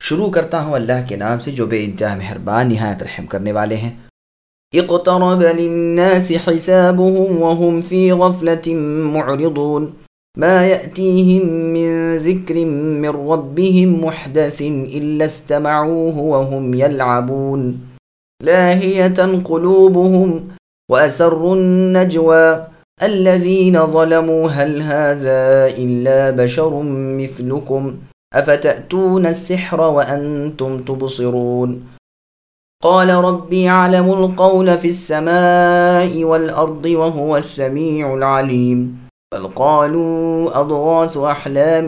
شروع کرتا ہوں اللہ کے نام سے جو بے انتہا مہربان نہایت رحم کرنے والے ہیں اقترب للناس حسابهم وهم في غفلة معرضون ما يأتيهم من ذكر من ربهم محدث إلا استمعوه وهم يلعبون لاهية قلوبهم وأسروا النجوى الذين ظلموا هل هذا إلا بشر مثلكم؟ أفتأتون السحر وأنتم تبصرون؟ قال ربي علم القول في السماء والأرض وهو السميع العليم. بل قالوا أضغاث أحلام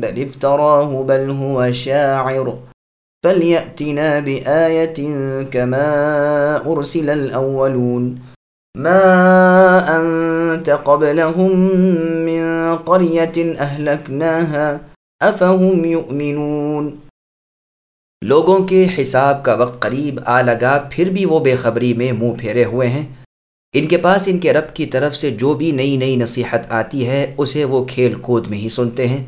بل افتراه بل هو شاعر. فليأتنا بآية كما أرسل الأولون. ما انت قبلهم من قرية اهلكناها افهم يؤمنون لوگوں کے حساب کا وقت قریب آ لگا، پھر بھی وہ بے خبری میں منہ پھیرے ہوئے ہیں۔ ان کے پاس ان کے رب کی طرف سے جو بھی نئی نئی نصیحت آتی ہے، اسے وہ کھیل کود میں ہی سنتے ہیں۔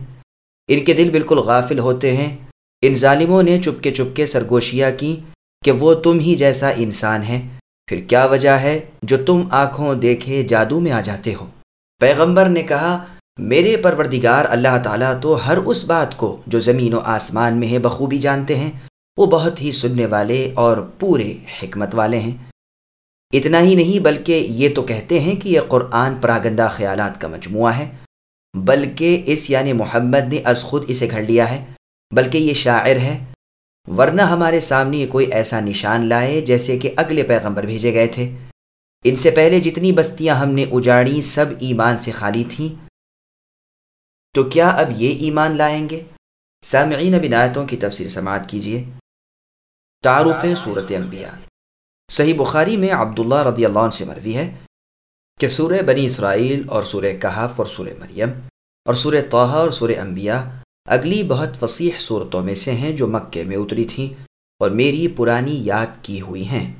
ان کے دل بالکل غافل ہوتے ہیں۔ ان ظالموں نے چپکے چپکے سرگوشیاں کی کہ وہ تم ہی جیسا انسان ہے پھر کیا وجہ ہے جو تم آنکھوں دیکھے جادو میں آ جاتے ہو؟ پیغمبر نے کہا، میرے پروردگار اللہ تعالیٰ تو ہر اس بات کو جو زمین و آسمان میں ہے بخوبی جانتے ہیں، وہ بہت ہی سننے والے اور پورے حکمت والے ہیں۔ اتنا ہی نہیں، بلکہ یہ تو کہتے ہیں کہ یہ قرآن پراگندہ خیالات کا مجموعہ ہے۔ بلکہ اس یعنی محمد نے از خود اسے گھڑ لیا ہے، بلکہ یہ شاعر ہے۔ ورنہ ہمارے سامنے کوئی ایسا نشان لائے جیسے کہ اگلے پیغمبر بھیجے گئے تھے۔ ان سے پہلے جتنی بستیاں ہم نے اجاڑی سب ایمان سے خالی تھیں۔ تو کیا اب یہ ایمان لائیں گے؟ سامعین بنایتوں کی تفسیر سماعت کیجیے تعارف صورت انبیاء۔ صحیح بخاری میں عبداللہ رضی اللہ عنہ سے مروی ہے کہ سورہ بنی اسرائیل اور سورہ کہف اور سورہ مریم اور سورہ توحہ اور سورہ انبیاء اگلی بہت فصیح صورتوں میں سے ہیں جو مکے میں اتری تھیں اور میری پرانی یاد کی ہوئی ہیں۔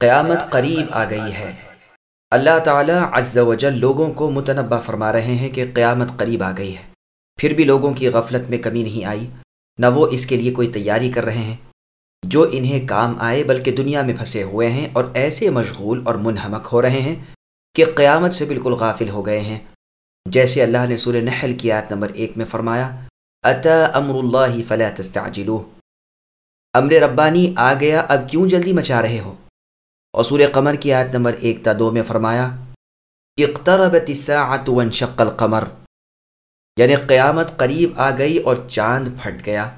قیامت قریب آ گئی ہے۔ اللہ تعالیٰ عز و جل لوگوں کو متنبع فرما رہے ہیں کہ قیامت قریب آ گئی ہے۔ پھر بھی لوگوں کی غفلت میں کمی نہیں آئی، نہ وہ اس کے لیے کوئی تیاری کر رہے ہیں۔ جو انہیں کام آئے بلکہ دنیا میں پھنسے ہوئے ہیں اور ایسے مشغول اور منہمک ہو رہے ہیں کہ قیامت سے بالکل غافل ہو گئے ہیں۔ جیسے اللہ نے سورہ نحل کی آیت نمبر ایک میں فرمایا، اتا امر اللہ فلا تستعجلو امر ربانی، آ گیا، اب کیوں جلدی مچا رہے ہو؟ اور سورہ قمر کی آیت نمبر ایک تا دو میں فرمایا، اقتربت الساعت وانشق القمر۔ یعنی قیامت قریب آ گئی اور چاند پھٹ گیا۔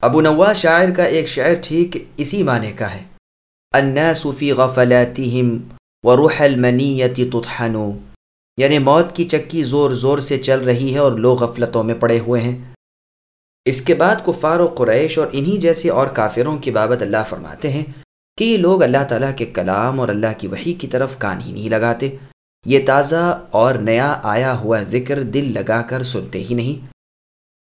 ابو نواز شاعر کا ایک شعر ٹھیک اسی معنی کا ہے، الناس فی غفلاتهم وروح المنیت تطحنو۔ یعنی موت کی چکی زور زور سے چل رہی ہے اور لوگ غفلتوں میں پڑے ہوئے ہیں۔ اس کے بعد کفار و قریش اور انہی جیسے اور کافروں کی بابت اللہ فرماتے ہیں کہ یہ لوگ اللہ تعالیٰ کے کلام اور اللہ کی وحی کی طرف کان ہی نہیں لگاتے۔ یہ تازہ اور نیا آیا ہوا ذکر دل لگا کر سنتے ہی نہیں۔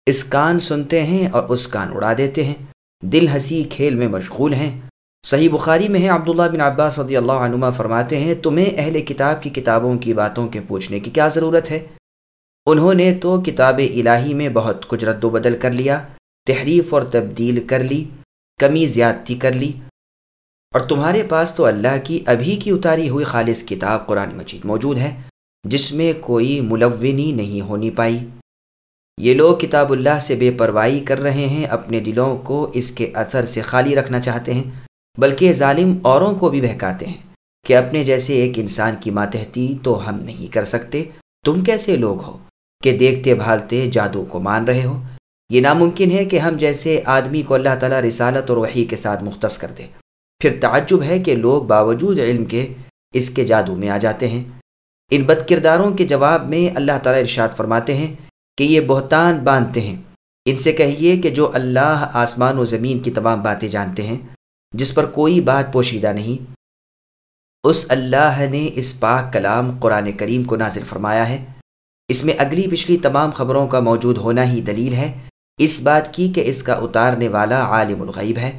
اس کان سنتے ہیں اور اس کان اڑا دیتے ہیں۔ دل ہنسی کھیل میں مشغول ہیں۔ صحیح بخاری میں ہے، عبداللہ بن عباس رضی اللہ عنہ فرماتے ہیں، تمہیں اہل کتاب کی کتابوں کی باتوں کے پوچھنے کی کیا ضرورت ہے؟ انہوں نے تو کتاب الہی میں بہت کچھ رد و بدل کر لیا، تحریف اور تبدیل کر لی، کمی زیادتی کر لی، اور تمہارے پاس تو اللہ کی ابھی کی اتاری ہوئی خالص کتاب قرآن مجید موجود ہے، جس میں کوئی ملونی نہیں ہونی پائی۔ یہ لوگ کتاب اللہ سے بے پرواہی کر رہے ہیں، اپنے دلوں کو اس کے اثر سے خالی رکھنا چاہتے ہیں۔ بلکہ ظالم اوروں کو بھی بہکاتے ہیں کہ اپنے جیسے ایک انسان کی ماتحتی تو ہم نہیں کر سکتے۔ تم کیسے لوگ ہو کہ دیکھتے بھالتے جادو کو مان رہے ہو؟ یہ ناممکن ہے کہ ہم جیسے آدمی کو اللہ تعالیٰ رسالت اور وحی کے ساتھ مختص کر دے۔ پھر تعجب ہے کہ لوگ باوجود علم کے اس کے جادو میں آ جاتے ہیں۔ ان بد کرداروں کے جواب میں اللہ تعالیٰ ارشاد فرماتے ہیں کہ یہ بہتان باندھتے ہیں۔ ان سے کہیے کہ جو اللہ آسمان و زمین کی تمام باتیں جانتے ہیں جس پر کوئی بات پوشیدہ نہیں۔ اس اللہ نے اس پاک کلام قرآن کریم کو نازل فرمایا ہے۔ اس میں اگلی پچھلی تمام خبروں کا موجود ہونا ہی دلیل ہے۔ اس بات کی کہ اس کا اتارنے والا عالم الغیب ہے۔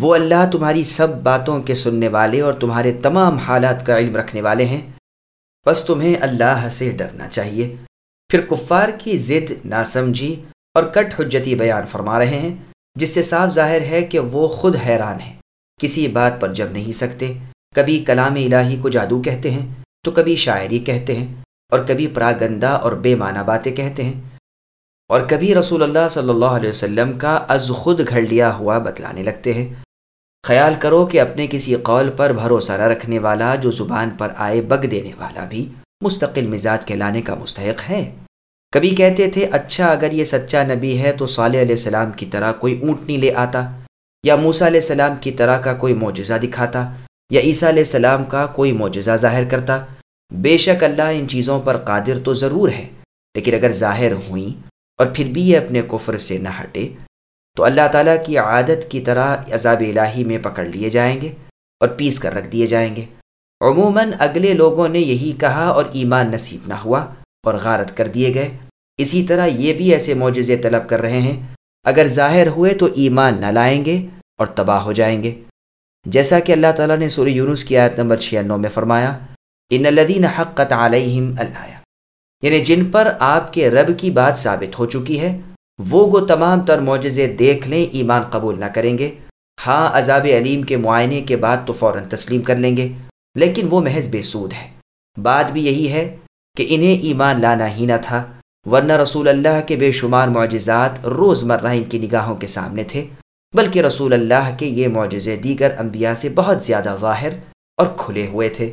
وہ اللہ تمہاری سب باتوں کے سننے والے اور تمہارے تمام حالات کا علم رکھنے والے ہیں۔ بس تمہیں اللہ سے ڈرنا چاہیے۔ پھر کفار کی ضد ناسمجھی اور کٹ حجتی بیان فرما رہے ہیں۔ جس سے صاف ظاہر ہے کہ وہ خود حیران ہیں کسی بات پر جب نہیں سکتے۔ کبھی کلام الہی کو جادو کہتے ہیں، تو کبھی شاعری کہتے ہیں، اور کبھی پراگندہ اور بے معنی باتیں کہتے ہیں۔ اور کبھی رسول اللہ صلی اللہ علیہ وسلم کا از خود گھڑ لیا ہوا بتلانے لگتے ہیں۔ خیال کرو کہ اپنے کسی قول پر بھروسہ نہ رکھنے والا جو زبان پر آئے بگ دینے والا بھی مستقل مزاج کہلانے کا مستحق ہے۔ کبھی کہتے تھے اچھا اگر یہ سچا نبی ہے تو صالح علیہ السلام کی طرح کوئی اونٹنی لے آتا، یا موسا علیہ السلام کی طرح کا کوئی معجزہ دکھاتا، یا عیسیٰ علیہ السلام کا کوئی معجزہ ظاہر کرتا۔ بے شک اللہ ان چیزوں پر قادر تو ضرور ہے، لیکن اگر ظاہر ہوئیں اور پھر بھی یہ اپنے کفر سے نہ ہٹے، تو اللہ تعالیٰ کی عادت کی طرح عذاب الہی میں پکڑ لیے جائیں گے اور پیس کر رکھ دیے جائیں گے۔ عموماً اگلے لوگوں نے یہی کہا اور ایمان نصیب نہ ہوا۔ اور غارت کر دیے گئے۔ اسی طرح یہ بھی ایسے معجزے طلب کر رہے ہیں، اگر ظاہر ہوئے تو ایمان نہ لائیں گے اور تباہ ہو جائیں گے۔ جیسا کہ اللہ تعالیٰ نے سوری یونس کی آیت نمبر چھیانو میں فرمایا، ان الدین حقت علیہم اللہ یعنی جن پر آپ کے رب کی بات ثابت ہو چکی ہے، وہ گو تمام تر معجزے دیکھ لیں، ایمان قبول نہ کریں گے۔ ہاں عذاب علیم کے معائنے کے بعد تو فوراً تسلیم کر لیں گے، لیکن وہ محض بے سود ہے۔ بات بھی یہی ہے کہ انہیں ایمان لانا ہی نہ تھا، ورنہ رسول اللہ کے بے شمار معجزات روز مرہ ان کی نگاہوں کے سامنے تھے، بلکہ رسول اللہ کے یہ معجزے دیگر انبیاء سے بہت زیادہ ظاہر اور کھلے ہوئے تھے۔